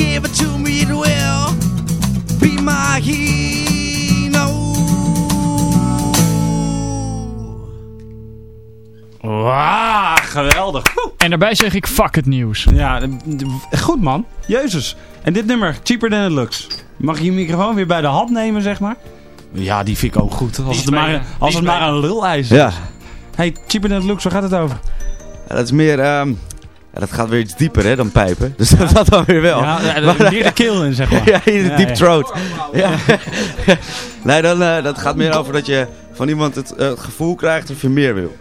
give it to me, it will be my hero. Wauw, geweldig. Woe. En daarbij zeg ik fuck het nieuws. Ja, goed man. Jezus. En dit nummer, Cheaper Than It Looks. Mag je je microfoon weer bij de hand nemen, zeg maar? Ja, die vind ik ook goed. Als het maar, als het maar een lul-ijs is. Ja, Hey, Cheaper Than It Looks, waar gaat het over? dat is meer... ehm, ja, dat gaat weer iets dieper hè, dan pijpen. Dus dat, dat dan weer wel. Ja, ja, Maar- meer de keel in, zeg maar. ja, in de Ja, deep ja. throat. Ja. nee, dan, eh, dat gaat meer over dat je van iemand het, eh, het gevoel krijgt of je meer wil.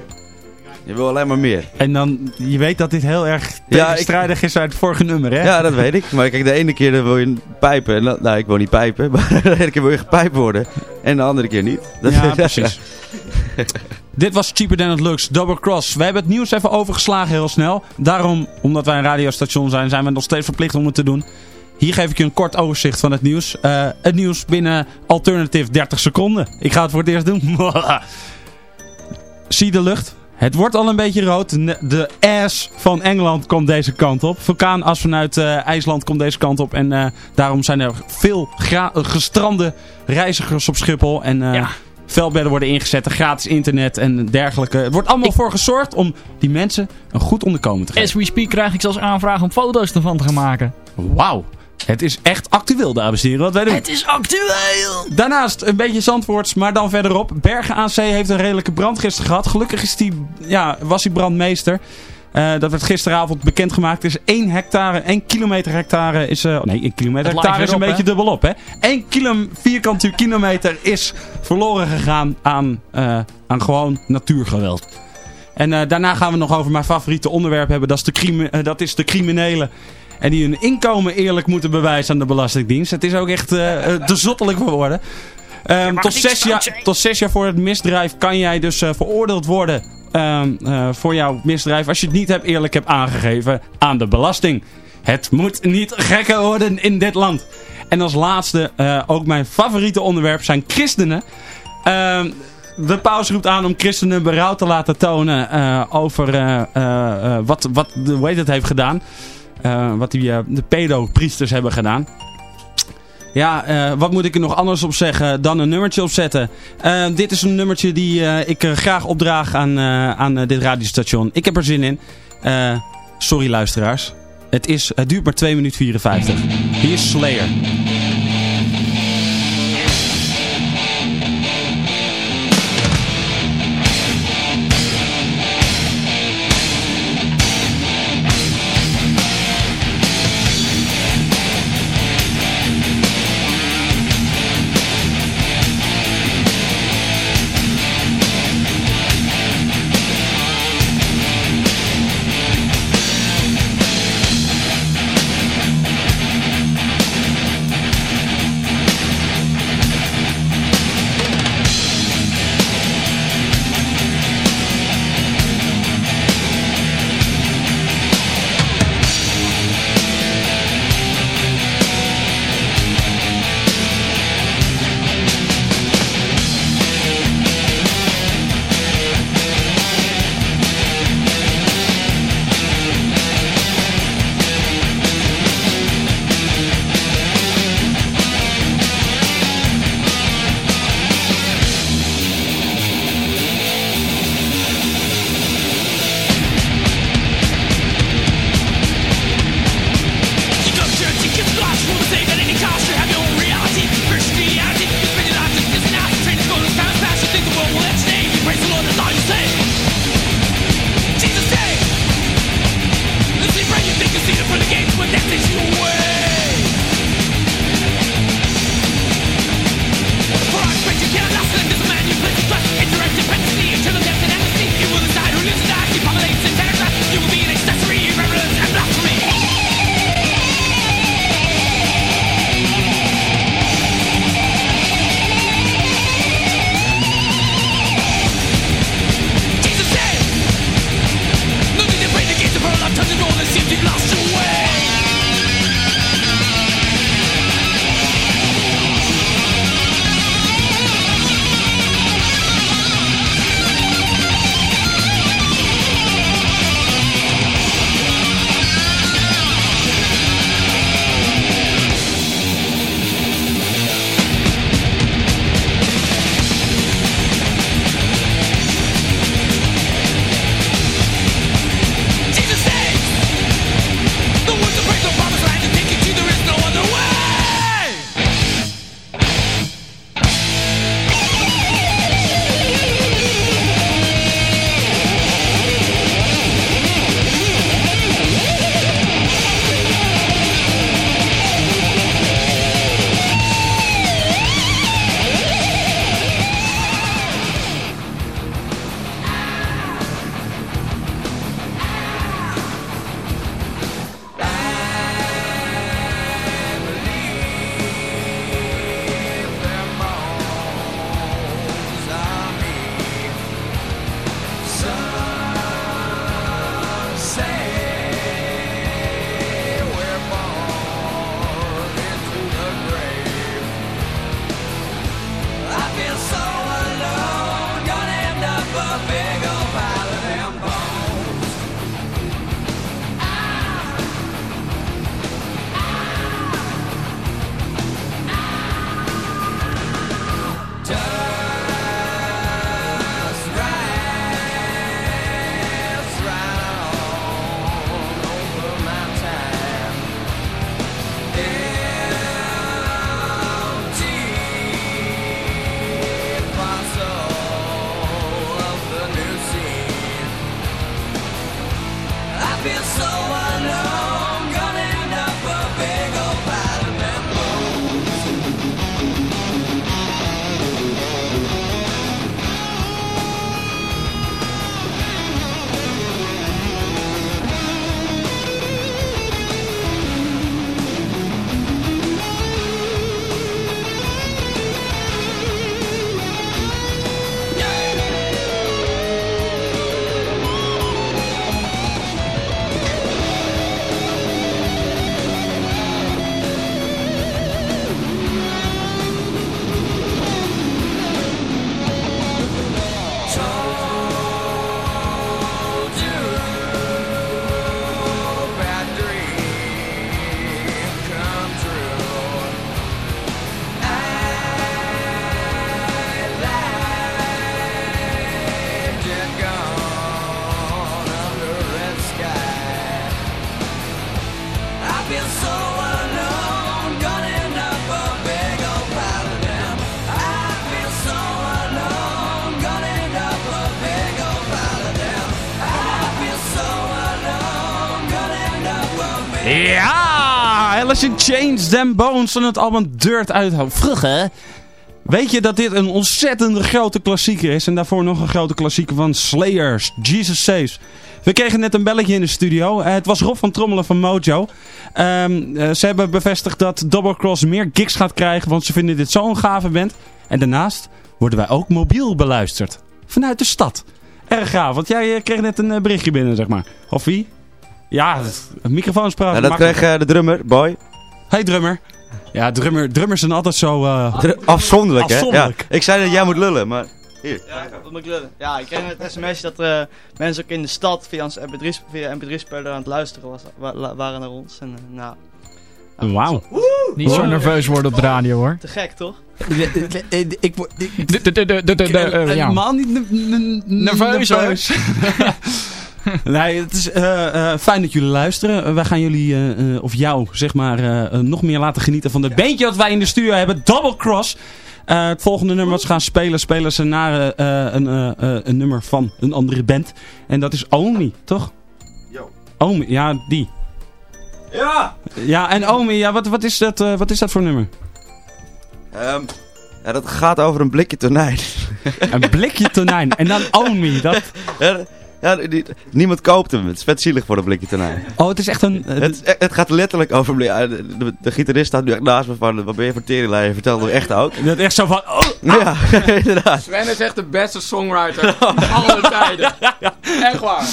Je wil alleen maar meer. En dan, je weet dat dit heel erg Ja, tegenstrijdig is uit het vorige nummer, hè? Ja, dat weet ik. Maar kijk, de ene keer wil je pijpen. En dan, nou, ik wil niet pijpen. Maar de ene keer wil je gepijpt worden. En de andere keer niet. Dat, Ja, precies. Dit was Cheaper Than It Looks, Double Cross. We hebben het nieuws even overgeslagen heel snel. Daarom, omdat wij een radiostation zijn, zijn we nog steeds verplicht om het te doen. Hier geef ik je een kort overzicht van het nieuws. Eh, het nieuws binnen Alternative 30 seconden. Ik ga het voor het eerst doen. Zie de lucht. Het wordt al een beetje rood. De ass van Engeland komt deze kant op. Vulkaanas vanuit eh, IJsland komt deze kant op. En eh, daarom zijn er veel gestrande reizigers op Schiphol. En Ja. Veldbedden worden ingezet, gratis internet en dergelijke. Het wordt allemaal voor gezorgd om die mensen een goed onderkomen te geven. As we speak krijg ik zelfs aanvragen om foto's ervan te gaan maken. Wauw. Het is echt actueel, dames en heren, wat wij doen. Het is actueel! Daarnaast een beetje Zandvoorts, maar dan verderop. Bergen aan Zee heeft een redelijke brand gisteren gehad. Gelukkig is die, ja, was hij brandmeester. Eh, dat werd gisteravond bekendgemaakt. Er is 1 hectare, 1 kilometer hectare is... eh, nee, 1 kilometer hectare is een op, beetje dubbel op, hè. 1 kilo, vierkante kilometer is verloren gegaan aan, eh, aan gewoon natuurgeweld. En daarna gaan we nog over mijn favoriete onderwerp hebben. Dat is de, eh, dat is de criminelen. En die hun inkomen eerlijk moeten bewijzen aan de Belastingdienst. Het is ook echt te zottelijk voor woorden. Mag tot, zes jaar, tot zes jaar voor het misdrijf kan jij dus eh, veroordeeld worden ehm, eh, voor jouw misdrijf. Als je het niet hebt eerlijk hebt aangegeven aan de belasting. Het moet niet gekker worden in dit land. En als laatste, eh, ook mijn favoriete onderwerp zijn christenen. Ehm, de paus roept aan om christenen berouw te laten tonen over wat, wat de, hoe heet het heeft gedaan. Wat die, de pedopriesters hebben gedaan. Ja, eh, wat moet ik er nog anders op zeggen dan een nummertje opzetten? Eh, dit is een nummertje die eh, ik graag opdraag aan, aan dit radiostation. Ik heb er zin in. Sorry luisteraars. Het, is, het duurt maar 2 minuten 54. Hier is Slayer. Chains, Them Bones van het album Dirt uit hè? Weet je dat dit een ontzettend grote klassieker is? En daarvoor nog een grote klassieker van Slayers, Jesus Saves. We kregen net een belletje in de studio. Eh, het was Rob van Trommelen van Mojo. Ehm, eh, ze hebben bevestigd dat Double Cross meer gigs gaat krijgen, want ze vinden dit zo'n gave band. En daarnaast worden wij ook mobiel beluisterd. Vanuit de stad. Erg gaaf, want jij eh, kreeg net een berichtje binnen, zeg maar. Of wie? Ja, microfoon spraak. Nou, dat kreeg de drummer, Boy. Hey drummer. Ja, drummer, drummers zijn altijd zo... eh, Dr- afzonderlijk, hè? Ja. Ik zei dat jij moet lullen, maar... Hier. Ja, moet ik lullen? Ja, ik kreeg het sms'je dat eh, mensen ook in de stad via ons MP3 via MP3-speler aan het luisteren was, wa- waren naar ons. En, eh, nou, nou, Wauw. Niet zo nerveus worden op de radio hoor. Te gek, toch? Ik word... Helemaal niet Nerveus, hoor. nee, het is eh, eh, fijn dat jullie luisteren. Eh, wij gaan jullie, of jou, zeg maar, nog meer laten genieten van het beentje dat wij in de studio hebben. Double Cross. Het volgende nummer wat ze gaan spelen, spelen ze naar een, een nummer van een andere band. En dat is Omi, toch? Yo. Omi, ja, die. Ja! Ja, en Omi, ja, wat, wat, is, dat, wat is dat voor nummer? Ehm, ja, dat gaat over een blikje tonijn. Een blikje tonijn. En dan Omi. Dat... Ja, ja, die- niemand koopt hem. Het is vet zielig voor een blikje tonijn. Oh, het is echt een... Het, is- het gaat letterlijk over... ja, De, de, de gitarist staat nu echt naast me van... Wat ben je voor teringleier? Je vertelt het echt ook. dat echt zo van... Oh, Ja, inderdaad. Sven is echt de beste songwriter van alle tijden. Echt waar.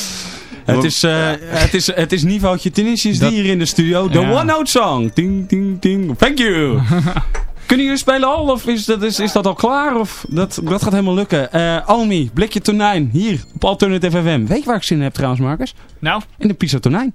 Het is, eh, het is, het is niveautje die hier in de studio. De Ja. One Note Song. Ding, ding, ding. Thank you. Kunnen jullie spelen al? Of is dat, is, is dat al klaar? Of dat, dat gaat helemaal lukken. Eh Almi, blikje tonijn. Hier op Alternative FM. Weet je waar ik zin in heb trouwens, Marcus? Nou, In de pizza tonijn.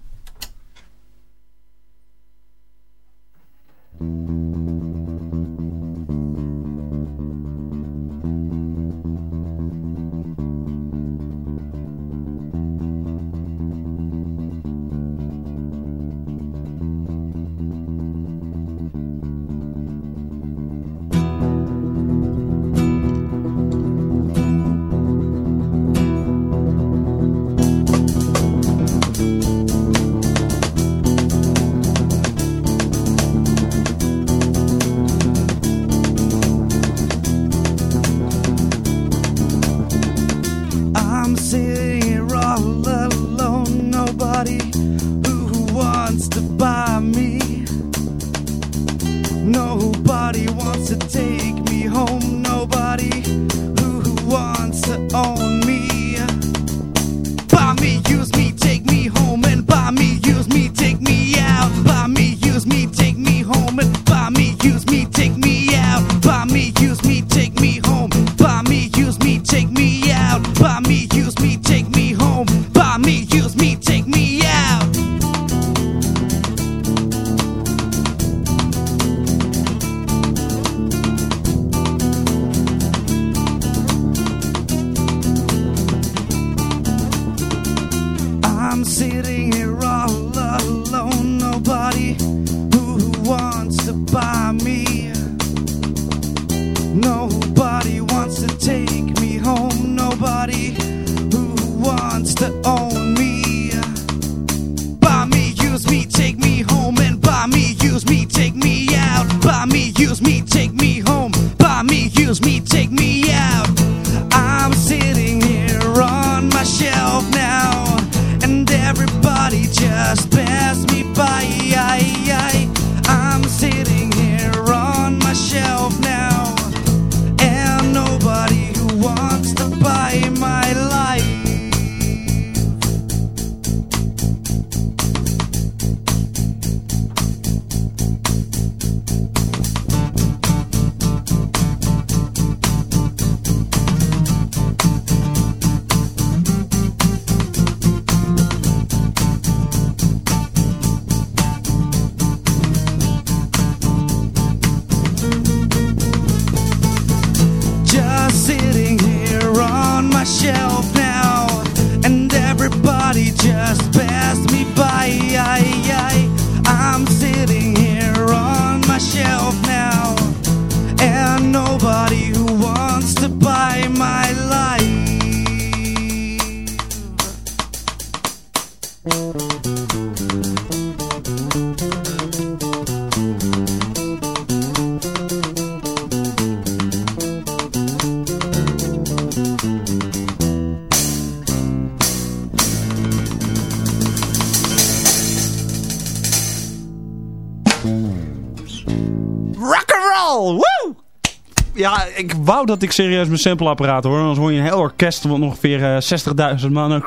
wou dat ik serieus mijn sampleapparaat hoor. Anders hoor je een heel orkest van ongeveer eh, 60.000 mannen.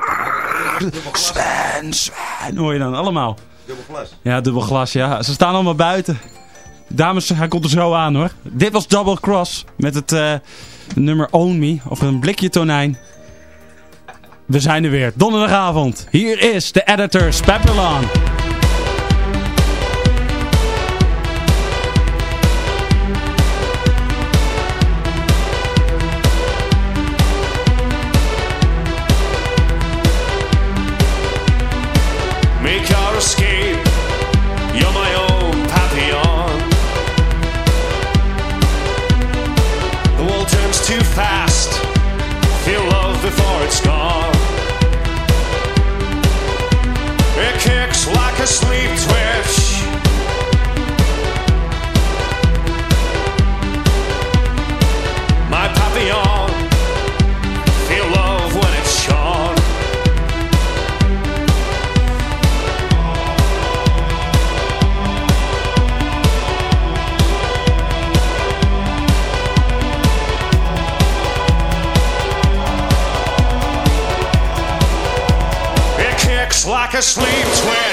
Sven, Sven, hoor je dan allemaal. Dubbel glas. Ja, dubbel glas, ja. Ze staan allemaal buiten. Dames, hij komt er zo aan hoor. Dit was Double Cross met het eh, nummer Own Me, of een blikje tonijn. We zijn er weer, donderdagavond. Hier is de editor Papillon. a sleep twitch. My love when it's shone. It kicks like a sleep twitch.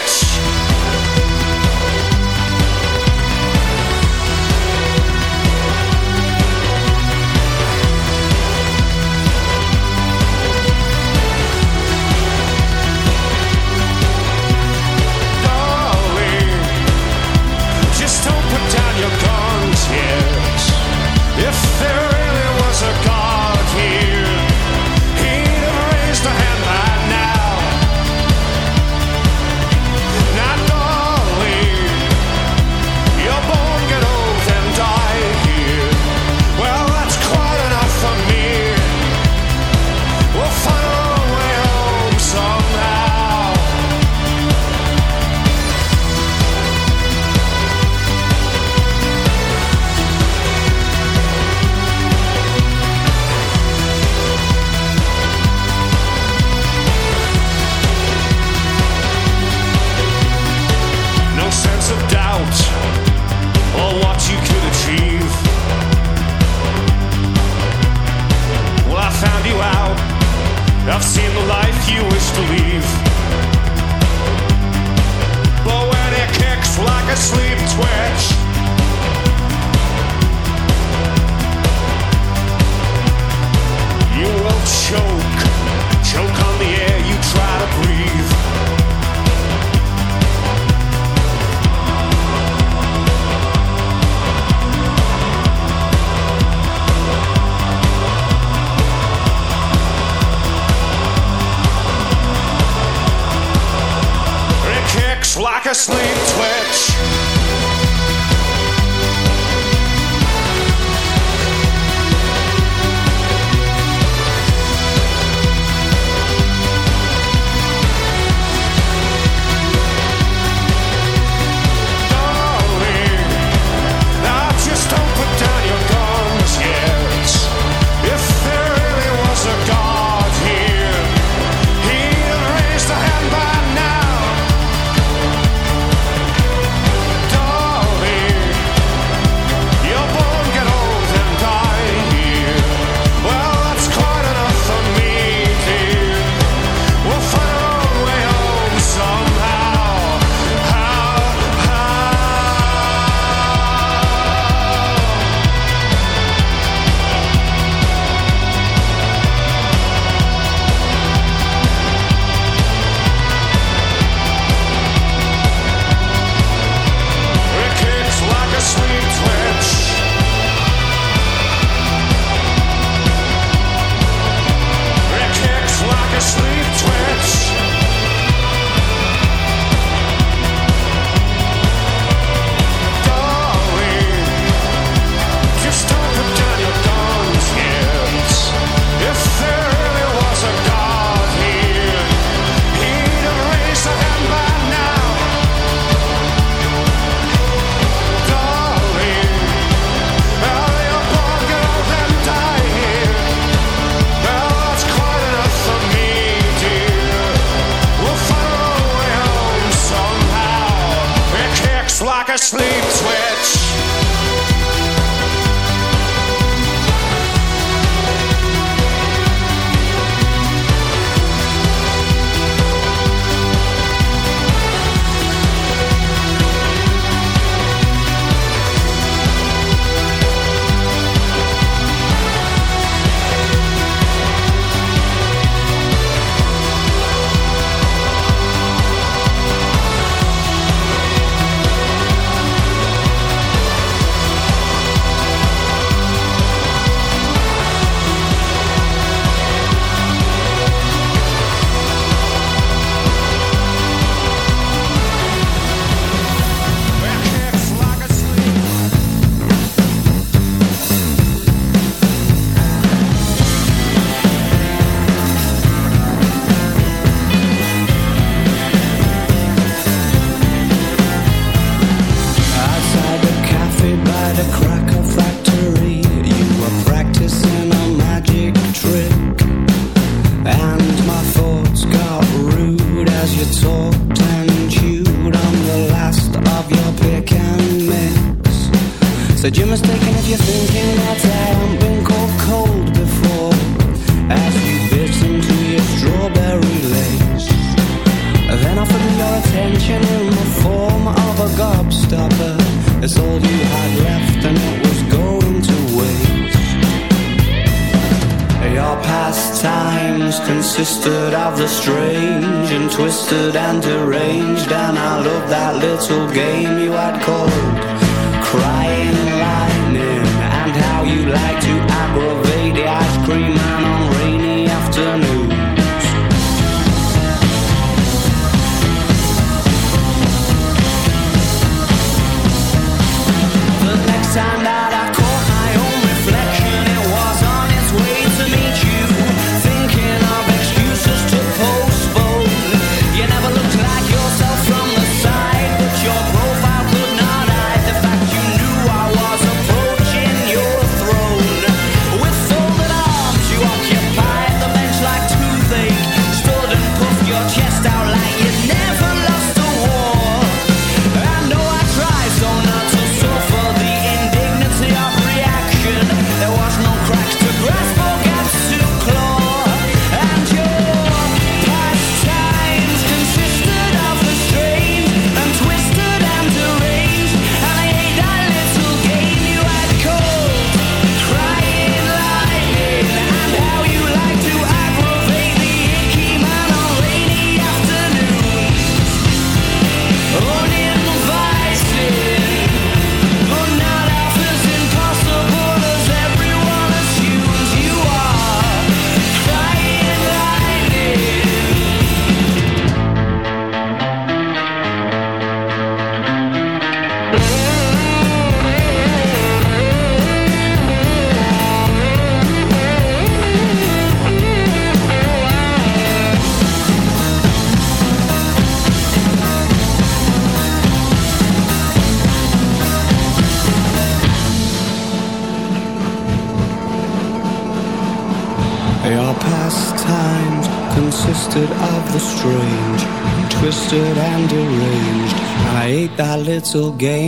Little game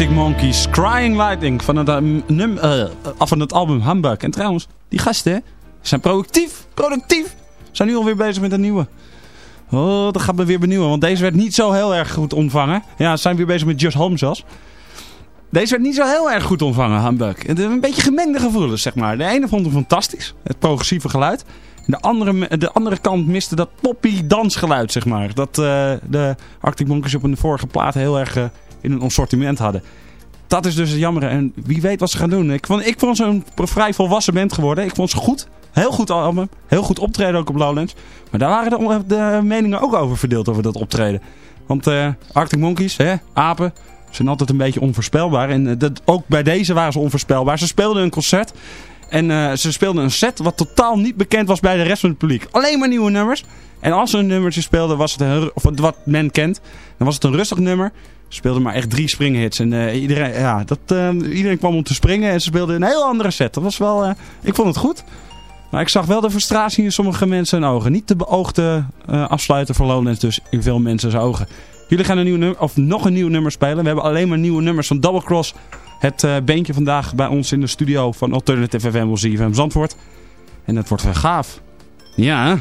Arctic Monkeys, Crying Lightning van het, eh, eh, af van het album Humbug. En trouwens, die gasten zijn productief, productief. Zijn nu alweer bezig met een nieuwe. Oh, dat gaat me weer benieuwen, want deze werd niet zo heel erg goed ontvangen. Ja, ze zijn weer bezig met Just Home zelfs. Deze werd niet zo heel erg goed ontvangen, Humbug. Het is Een beetje gemengde gevoelens, zeg maar. De ene vond hem fantastisch, het progressieve geluid. De andere, de andere kant miste dat poppy dansgeluid, zeg maar. Dat eh, de Arctic Monkeys op een vorige plaat heel erg eh, in een assortiment hadden. Dat is dus het jammer. En wie weet wat ze gaan doen. Ik vond, ik vond ze een vrij volwassen band geworden. Ik vond ze goed. Heel goed album. Heel goed optreden ook op Lowlands. Maar daar waren de, meningen ook over verdeeld over dat optreden. Want eh, Arctic Monkeys, hè, apen, zijn altijd een beetje onvoorspelbaar. En eh, dat, ook bij deze waren ze onvoorspelbaar. Ze speelden een concert. En eh, ze speelden een set wat totaal niet bekend was bij de rest van het publiek. Alleen maar nieuwe nummers. En als ze een nummertje speelden, was het of wat men kent, dan was het een rustig nummer. Ze speelden maar echt drie springhits. En eh, iedereen, ja, dat, eh, iedereen kwam om te springen en ze speelden een heel andere set. Dat was wel, eh, ik vond het goed. Maar ik zag wel de frustratie in sommige mensen ogen. Niet de beoogde afsluiter van Lowlands dus in veel mensen ogen. Jullie gaan een nieuw nummer, of nog een nieuw nummer spelen. We hebben alleen maar nieuwe nummers van Double Cross. Het eh beentje vandaag bij ons in de studio van Alternative FM, ZFM Zandvoort. En dat wordt weer gaaf. Ja, hè?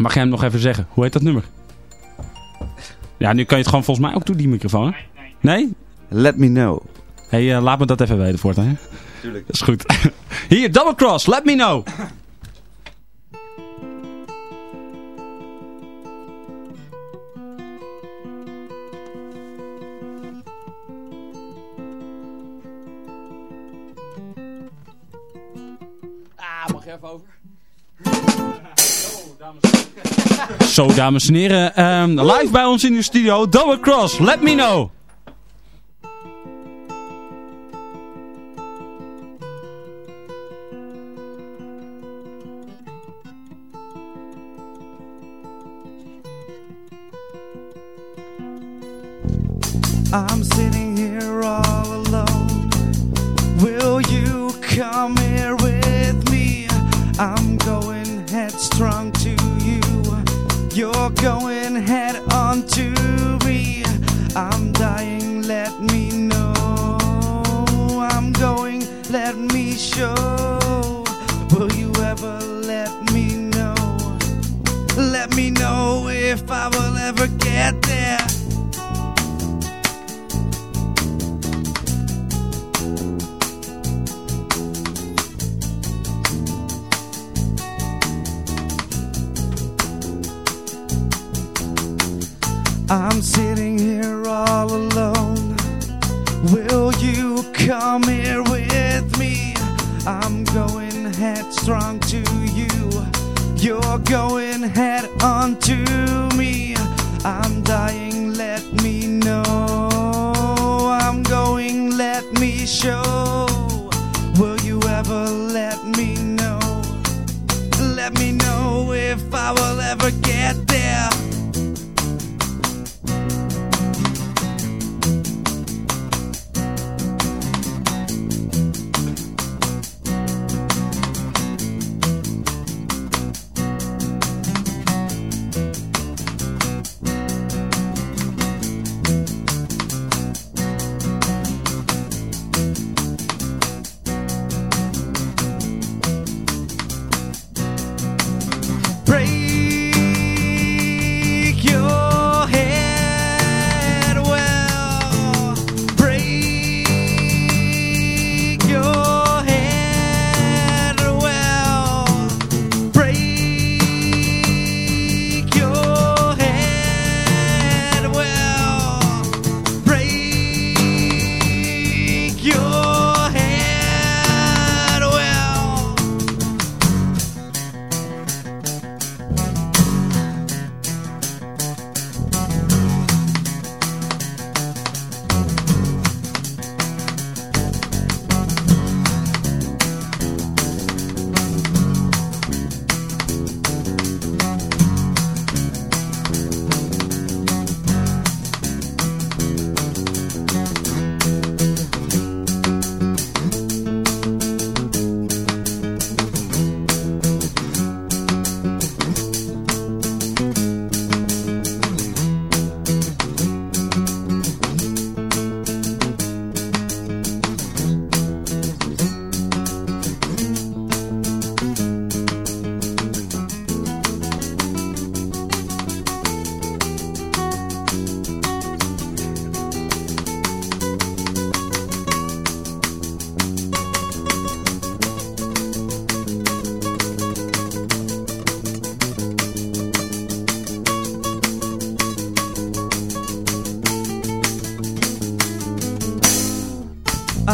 Mag jij hem nog even zeggen? Hoe heet dat nummer? Ja, nu kan je het gewoon volgens mij ook doen, die microfoon. hè? Nee? Let me know. Hé, hey, eh, laat me dat even weten voortaan, hè? Tuurlijk. Dat is goed. Hier, Double Cross, let me know. Even over? Zo, dames en heren. ehm, live bij ons in de studio. Double Cross, let me know.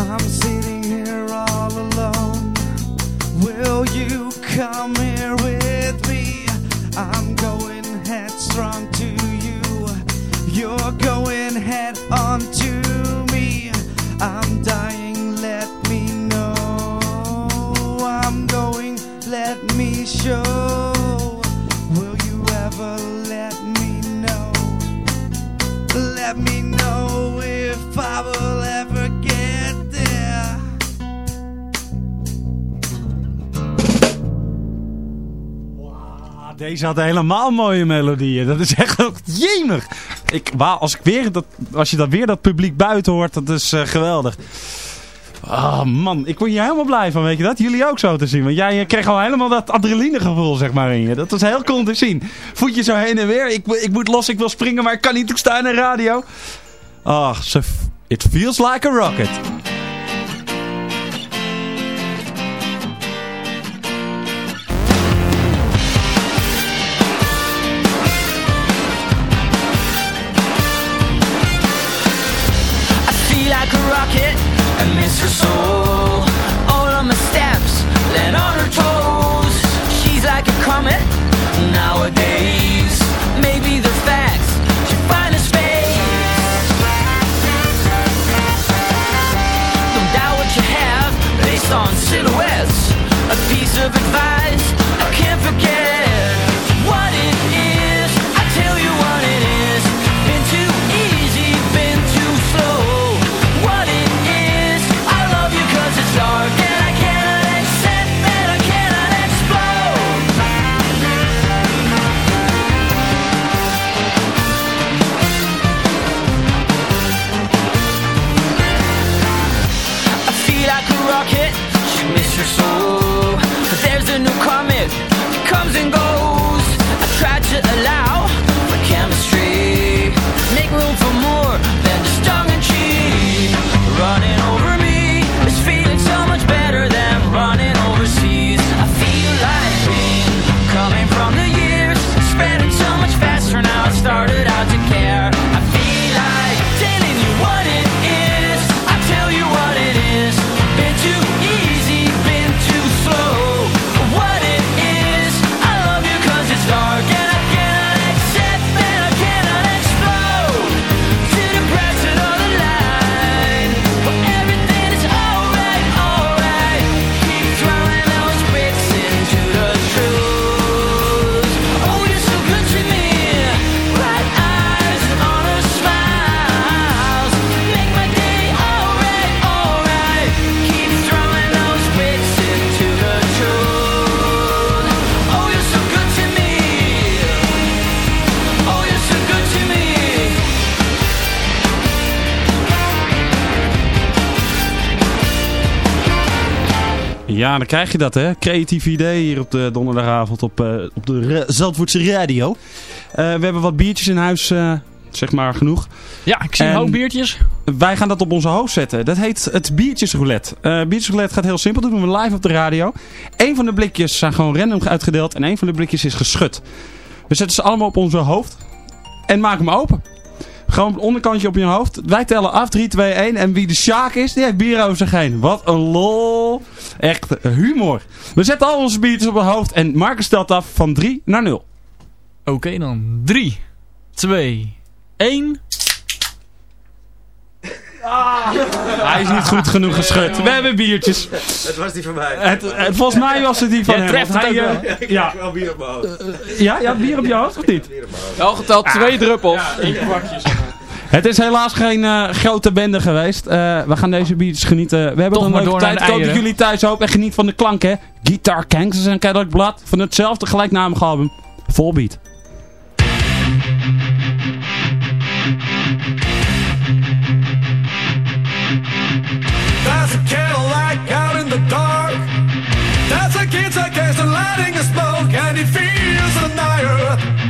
I'm sitting here all alone. Will you come here with me? I'm going headstrong to you. You're going head on to me. I'm dying, let me know. I'm going, let me show. Deze had helemaal mooie melodieën. Dat is echt jemig. Ik, als, ik weer dat, als je dat weer dat publiek buiten hoort, dat is eh, geweldig. Ah man, ik word hier helemaal blij van, weet je dat? Jullie ook zo te zien. Want jij eh, kreeg al helemaal dat adrenalinegevoel, zeg maar, in je. Dat was heel cool te zien. Voetje zo heen en weer. Ik, ik moet los, ik wil springen, maar ik kan niet toestaan in de radio. Ach, f- it feels like a rocket. your soul. Ja, dan krijg je dat, hè. Creatief idee hier op de donderdagavond op, eh, op de Zandvoortse radio. Eh, we hebben wat biertjes in huis, eh, zeg maar genoeg. Ja, ik zie een En- hoop biertjes. Wij gaan dat op onze hoofd zetten. Dat heet het biertjesroulette. Biertjesroulette gaat heel simpel. Dat doen we live op de radio. Eén van de blikjes zijn gewoon random uitgedeeld. En één van de blikjes is geschud. We zetten ze allemaal op onze hoofd. En maken hem open. Gewoon het onderkantje op je hoofd. Wij tellen af. 3, 2, 1. En wie de Sjaak is, die heeft bier over zich heen. Wat een lol. Echt humor. We zetten al onze biertjes op het hoofd. En Marcus stelt af van 3 naar 0. Oké dan. 3, 2, 1. Hij is niet goed genoeg geschud. We hebben biertjes. Het was die van mij. Het, het- volgens mij was het die van Jij hem. treft hij, ook eh, ja, wel bier op mijn hoofd. ja, je had bier op je hoofd of niet? Wel geteld twee druppels. Het is helaas geen eh, grote bende geweest. Eh, we gaan deze biertjes genieten. We hebben Toch een maar leuke tijd. Ik hoop dat jullie thuis ook en geniet van de klank, hè. Guitar Kanks is een blad van hetzelfde gelijknamige album. Volbeat. Kid against the lighting of smoke, and he feels the night,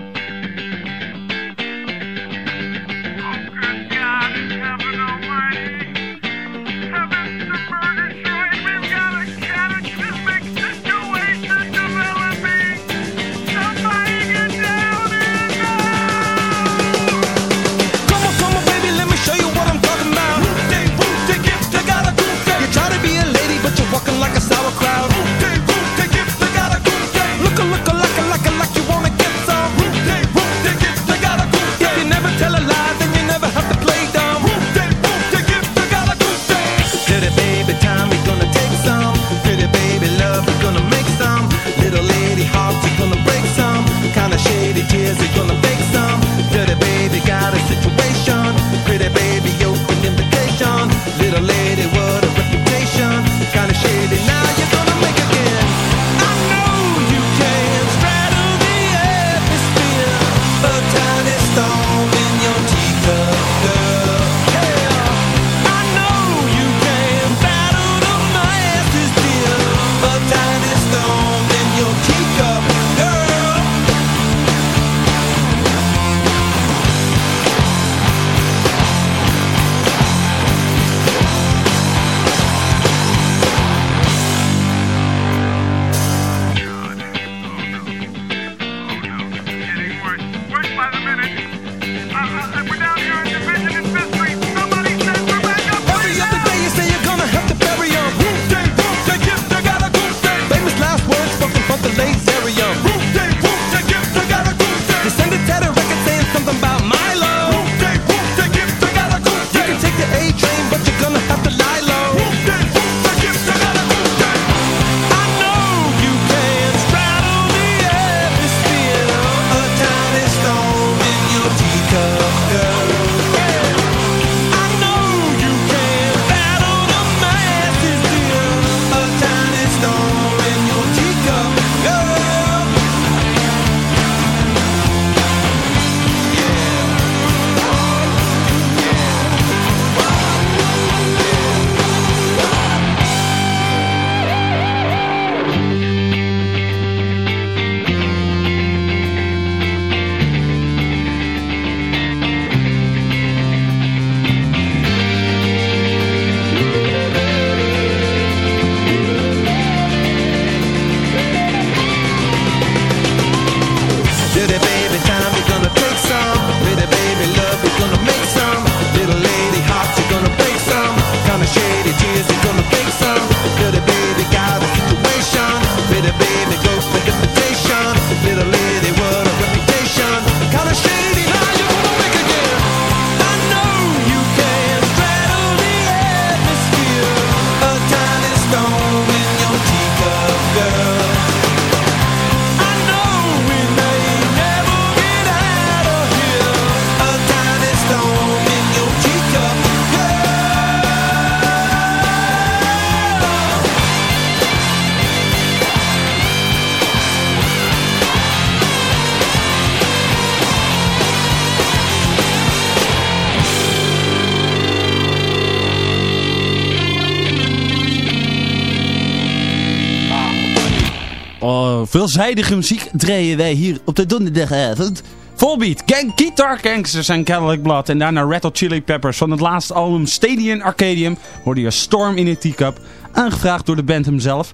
Veelzijdige muziek draaien wij hier op de donderdagavond. Volbeat, Gang Guitar Gangsters en Cadillac Blood. En daarna Hot Chili Peppers van het laatste album Stadium Arcadium. Hoorde je Storm in a Teacup. Aangevraagd door de band hemzelf.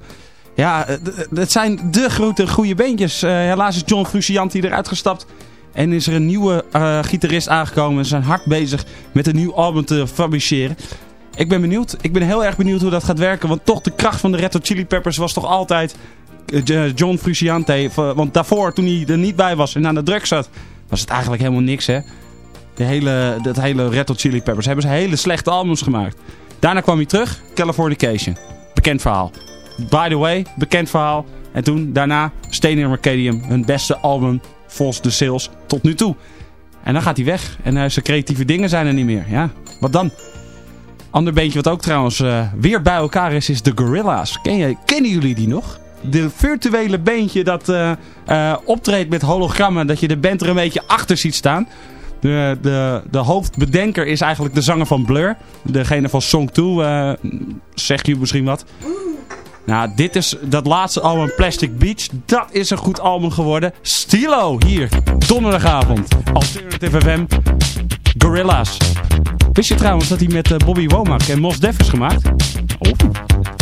Ja, eh, het zijn de grote goede beentjes. Eh, helaas is John Frusciante eruit gestapt. En is er een nieuwe eh, gitarist aangekomen. Ze zijn hard bezig met een nieuw album te fabriceren. Ik ben benieuwd. Ik ben heel erg benieuwd hoe dat gaat werken. Want toch de kracht van de Red Hot Chili Peppers was toch altijd eh, John Frusciante. V- Want daarvoor, toen hij er niet bij was en aan de druk zat, was het eigenlijk helemaal niks, hè. De hele, dat hele Red Hot Chili Peppers hebben ze hele slechte albums gemaakt. Daarna kwam hij terug, Californication. Bekend verhaal. By the way, bekend verhaal. En toen, daarna, Stadium Arcadium. Hun beste album volgens de sales tot nu toe. En dan gaat hij weg. En eh, zijn creatieve dingen zijn er niet meer. Ja, wat dan? Ander beentje wat ook trouwens eh, weer bij elkaar is, is de Gorilla's. Ken kennen jullie die nog? de virtuele beentje dat eh, eh, optreedt met hologrammen. Dat je de band er een beetje achter ziet staan. De, de, de hoofdbedenker is eigenlijk de zanger van Blur. Degene van Song 2. zeg je misschien wat. Nou, dit is dat laatste album Plastic Beach. Dat is een goed album geworden. Stilo, hier, donderdagavond. Alternative FM, Gorilla's. Wist je trouwens dat hij met eh, Bobby Womack en Mos Def is gemaakt? Oh.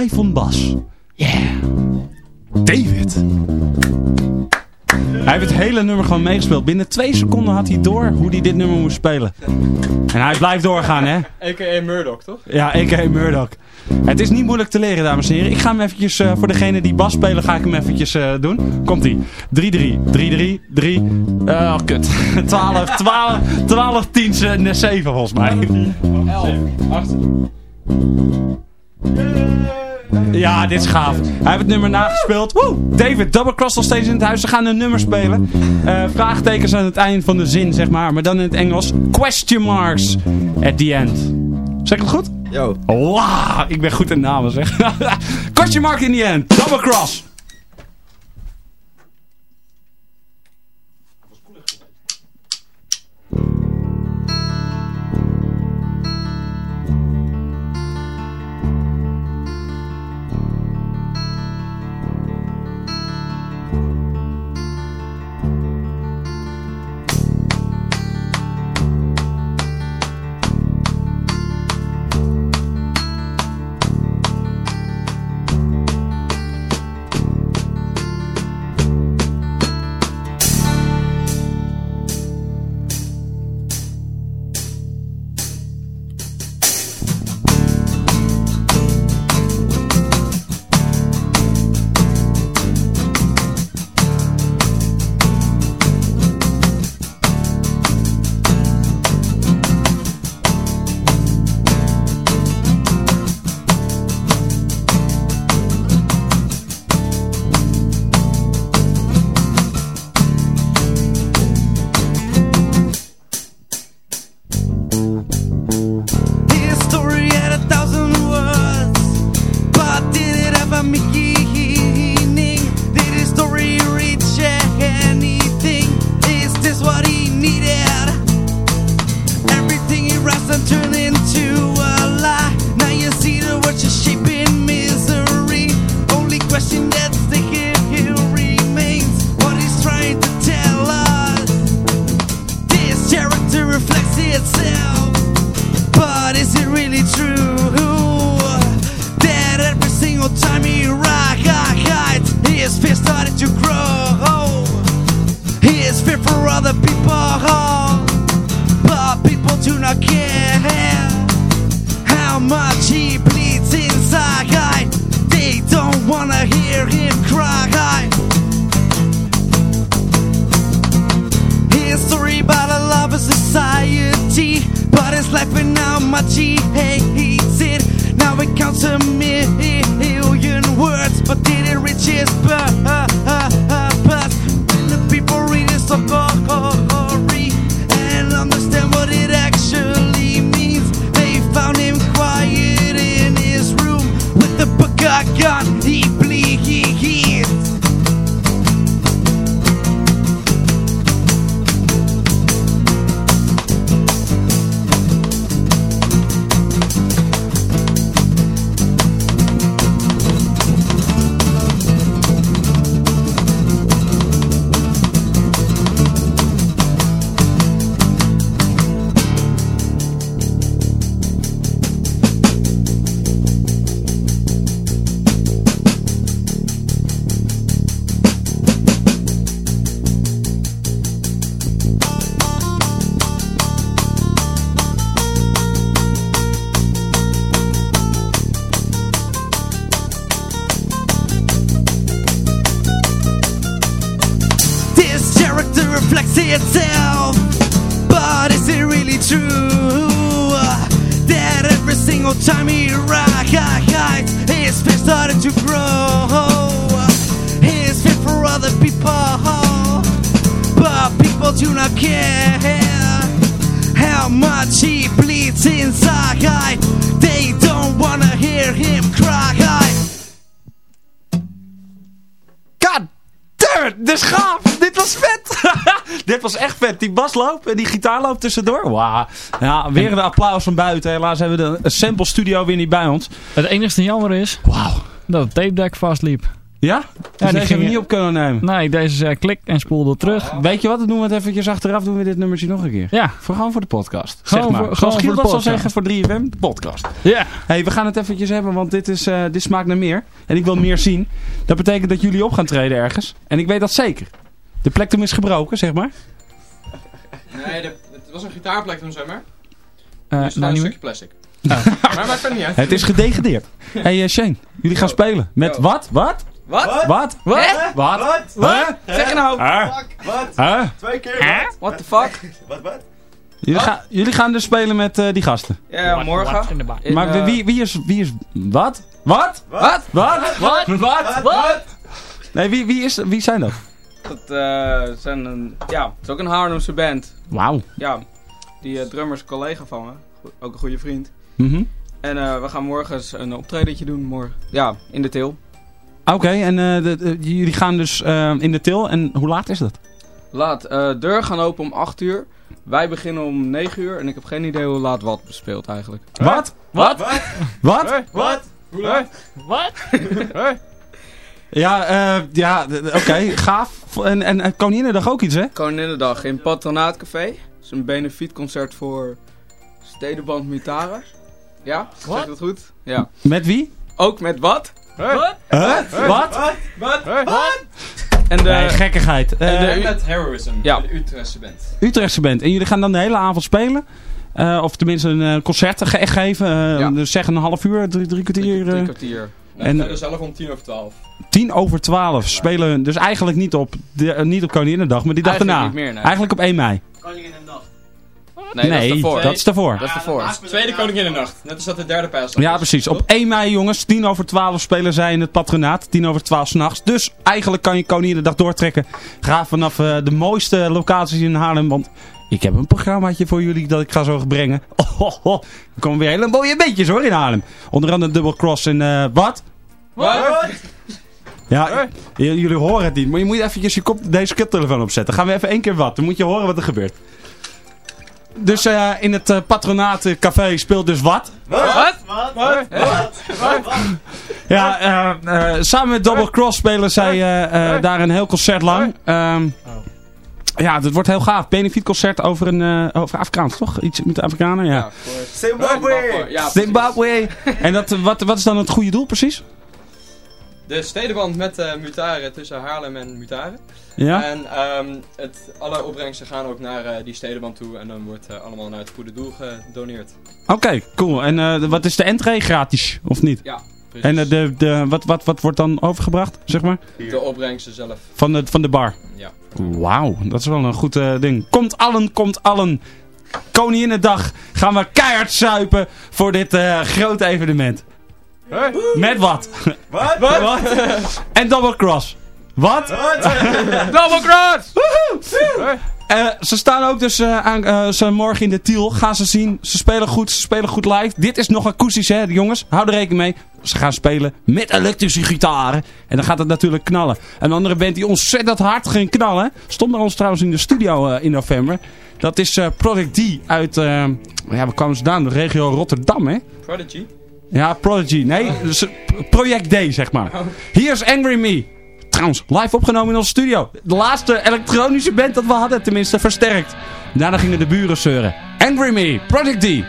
live van bas. Yeah. David. Hij heeft het hele nummer gewoon meegespeeld. Binnen twee seconden had hij door hoe hij dit nummer moest spelen. En hij blijft doorgaan, hè? A.k.a. Murdoch, toch? Ja, a.k.a. Murdoch. Het is niet moeilijk te leren, dames en heren. Ik ga hem eventjes, uh, voor degene die bas spelen, ga ik hem eventjes uh, doen. Komt-ie. 3-3, 3-3, 3... Oh, kut. 12, 12, 12, 10, 7 volgens mij. 11, 8. Ja, dit is gaaf. Hij heeft het nummer nagespeeld. Woe! David, Double Cross nog steeds in het huis. Ze gaan een nummer spelen. Eh, vraagtekens aan het eind van de zin, zeg maar. Maar dan in het Engels. Question marks at the end. Zeg ik het goed? Yo. Wow, ik ben goed in namen, zeg. Question mark in the end. Double Cross. Basloop en die gitaarloop tussendoor. Wauw. Ja, weer een applaus van buiten. Helaas hebben we de sample studio weer niet bij ons. Het enigste jammer is Wauw. dat het tape deck vastliep. Ja? Dus die deze hebben we gingen- niet op kunnen nemen. Nee, deze zei klik en spoelde terug. Weet je wat? Dan doen we het eventjes achteraf. Doen we dit nummertje nog een keer. Ja. Voor, gewoon voor de podcast. Gewoon zeg maar. voor- Zoals Giel dat zal zeggen voor 3FM, de podcast. Ja. hey, we gaan het eventjes hebben, want dit, is, eh, dit smaakt naar meer. En ik wil meer zien. Dat betekent dat jullie op gaan treden ergens. En ik weet dat zeker. De plektum is gebroken, zeg maar. Nee, de- het was een gitaarplek toen, zeg maar. Eh, is het nou een meer. stukje plastic. maar maakt verder niet uit. Het is gedegradeerd. Hé hey, eh, Shane, jullie gaan spelen. Met Yo. wat? Wat? Wat? Wat? Hè? Wat? Wat? Zeg je nou? Wat? Twee keer? What the fuck? Wat, wat? Jullie, gaan, jullie gaan dus spelen met eh, die gasten. Ja, morgen. in maar eh, wie, wie is... Wie is... Wat? Wat? Wat? Wat? Wat? Wat? Wat? Nee, wie, wie, is, wie zijn dat? Dat eh, zijn een... Ja, het is ook een Haarlemse band. Wauw. Ja, die eh, drummer is een collega van me. Ook een goede vriend. Mhm. En eh, we gaan morgen eens een optredentje doen. Morgen. Ja, in de til. Oké, en eh, de- de- jullie gaan dus eh, in de til. En hoe laat is dat? Laat. eh deur gaan open om 8 uur. Wij beginnen om 9 uur. En ik heb geen idee hoe laat wat bespeelt eigenlijk. Wat? Wat? Wat? Wat? Hoe laat? Wat? Ja, eh, ja, oké, gaaf. En, en, en Koninginnedag ook iets, hè? Koninginnedag in Patronaatcafé. Het is een benefietconcert voor Stedenband Mutare. Ja, zeg ik dat goed? Ja. Met wie? Ook met wat? Wat? Huh? Wat? Wat? Wat? En de... Nee, gekkigheid. Eh, en de- met Heroism, Ja. de Utrechtse band. Utrechtse band. En jullie gaan dan de hele avond spelen? Eh, of tenminste een eh, concert ge- geven? Eh, Ja. Dus zeg een half uur, drie, drie kwartier? Drie eh, kwartier. En zelf om tien over twaalf. tien over twaalf spelen. Dus eigenlijk niet op, de, eh, niet op Koninginnedag, maar die dag Eigenlijk daarna. meer, nee. Eigenlijk op 1 mei. Koningin en nacht. Nee, dat is daarvoor. dat is daarvoor. Dat is daarvoor. Tweede. Net als dat de derde pijl Ja, precies. Op 1 mei, jongens, 10 over 12 spelen zij in het patronaat. 10 over 12 s'nachts. Dus eigenlijk kan je Koninginnedag doortrekken. Ga vanaf eh, de mooiste locaties in Haarlem. Want ik heb een programmaatje voor jullie dat ik ga zo brengen. Oh, oh, oh. Er komen weer hele mooie beetjes hoor in Haarlem. Onder andere Double Cross en eh, wat? Wat? Ja, jullie horen het niet. Maar je moet eventjes je kop, deze koptelefoon opzetten. Gaan we even één keer wat. Dan moet je horen wat er gebeurt. Dus eh, in het eh, patronaat eh, café speelt dus wat? Wat? Wat? Ja, eh, eh, samen met Double Cross spelen zij eh, eh, daar een heel concert lang. Ehm, ja, dat wordt heel gaaf. Benefietconcert over, een, eh, over Afrikaans, toch? Iets met de Afrikanen, ja. Ja, Zimbabwe! Ja. Zimbabwe. En dat, eh, wat, wat is dan het goede doel precies? De stedenband met eh Mutare tussen Haarlem en Mutare. Ja? En ehm, het, alle opbrengsten gaan ook naar eh, die stedenband toe. En dan wordt eh, allemaal naar het goede doel gedoneerd. Oké, cool. En wat is de entree gratis, of niet? Ja, precies. En de, de, wat, wat, wat wordt dan overgebracht, zeg maar? de opbrengsten zelf. Van de, van de bar. Ja. Wauw, dat is wel een goed ding. Komt allen, komt allen. Koninginnedag gaan we keihard zuipen voor dit grote evenement. Met wat? Wat? Wat? en Double Cross. Wat? Double cross! Eh, ze staan ook dus eh, aan, eh, ze morgen in de Tiel. Gaan ze zien. Ze spelen goed. Ze spelen goed live. Dit is nog akoestisch, hè, jongens. Hou er rekening mee. Ze gaan spelen met elektrische gitaren. En dan gaat het natuurlijk knallen. Een andere band die ontzettend hard ging knallen. Stond bij ons trouwens in de studio in november. Dat is Project D uit... ja, waar kwamen ze vandaan? De regio Rotterdam, hè? Prodigy. Ja, Prodigy. Nee, Project D, zeg maar. Hier is Angry Me. Trouwens, live opgenomen in onze studio. De laatste elektronische band dat we hadden, tenminste versterkt. Daarna gingen de buren zeuren. Angry Me, Project D.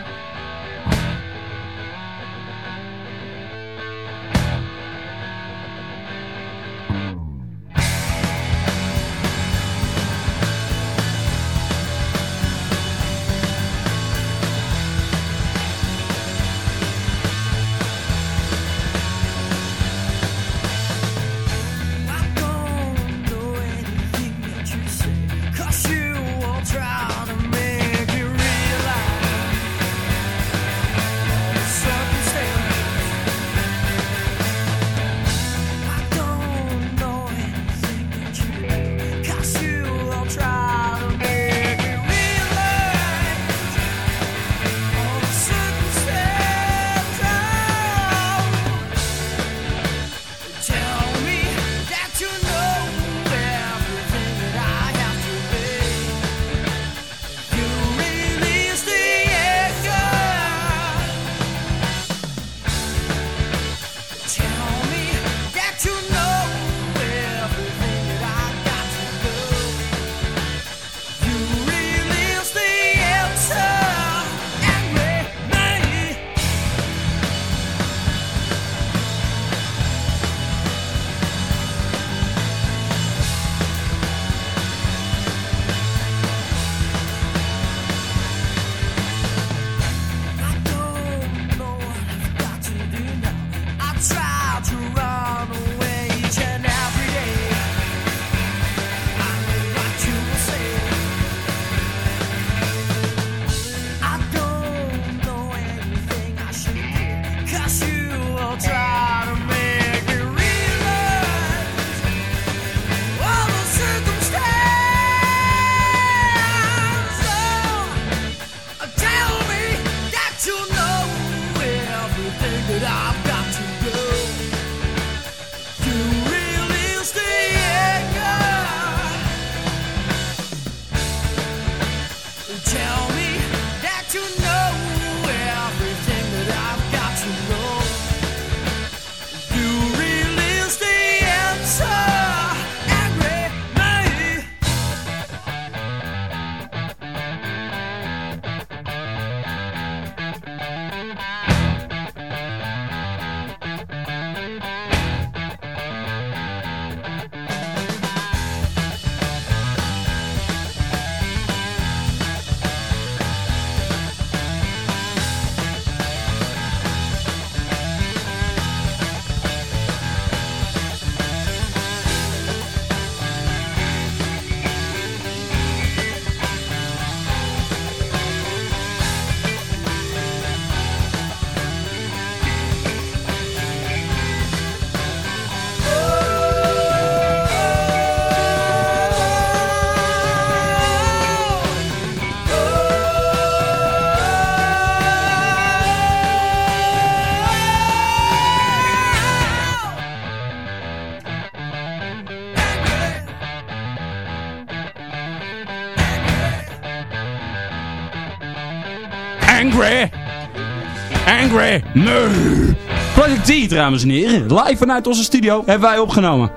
Angry. Nee. Project D, dames en heren. Live vanuit onze studio hebben wij opgenomen.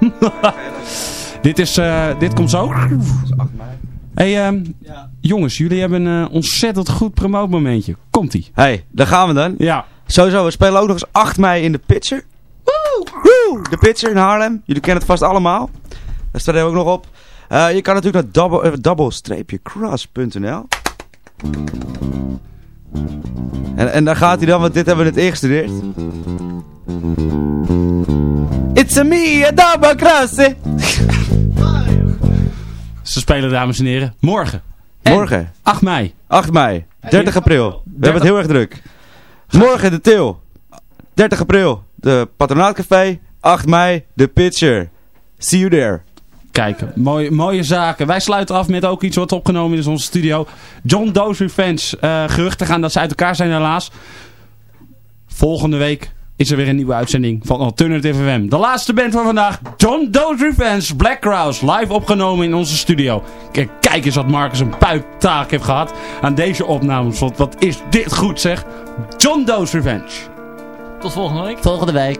dit, is, eh, dit komt zo. hey, ehm, jongens, jullie hebben een eh, ontzettend goed promootmomentje. Komt-ie. hey, daar gaan we dan. Ja. Sowieso, we spelen ook nog eens 8 mei in de Pitcher. Woe! Woe! De Pitcher in Haarlem. Jullie kennen het vast allemaal. Daar staat er ook nog op. Eh, je kan natuurlijk naar double, double-cross.nl en, en daar gaat hij dan, want dit hebben we net ingestudeerd. It's a me, a double cross. eh. Ze spelen, dames en heren, morgen. En Morgen, 8 mei. 8 mei, 30 april. We hebben het heel erg druk. Morgen de Til. 30 april, de Patronaatcafé. 8 mei, de Pitcher. See you there. Kijk, mooie, mooie zaken. Wij sluiten af met ook iets wat opgenomen is in onze studio. John Doe's Revenge. Eh geruchten gaan dat ze uit elkaar zijn helaas. Volgende week is er weer een nieuwe uitzending van Alternative FM. De laatste band van vandaag. John Doe's Revenge. Black Crowes. Live opgenomen in onze studio. Kijk, kijk eens wat Marcus een puiktaak heeft gehad aan deze opnames. Want wat is dit goed zeg. John Doe's Revenge. Tot volgende week. Volgende week.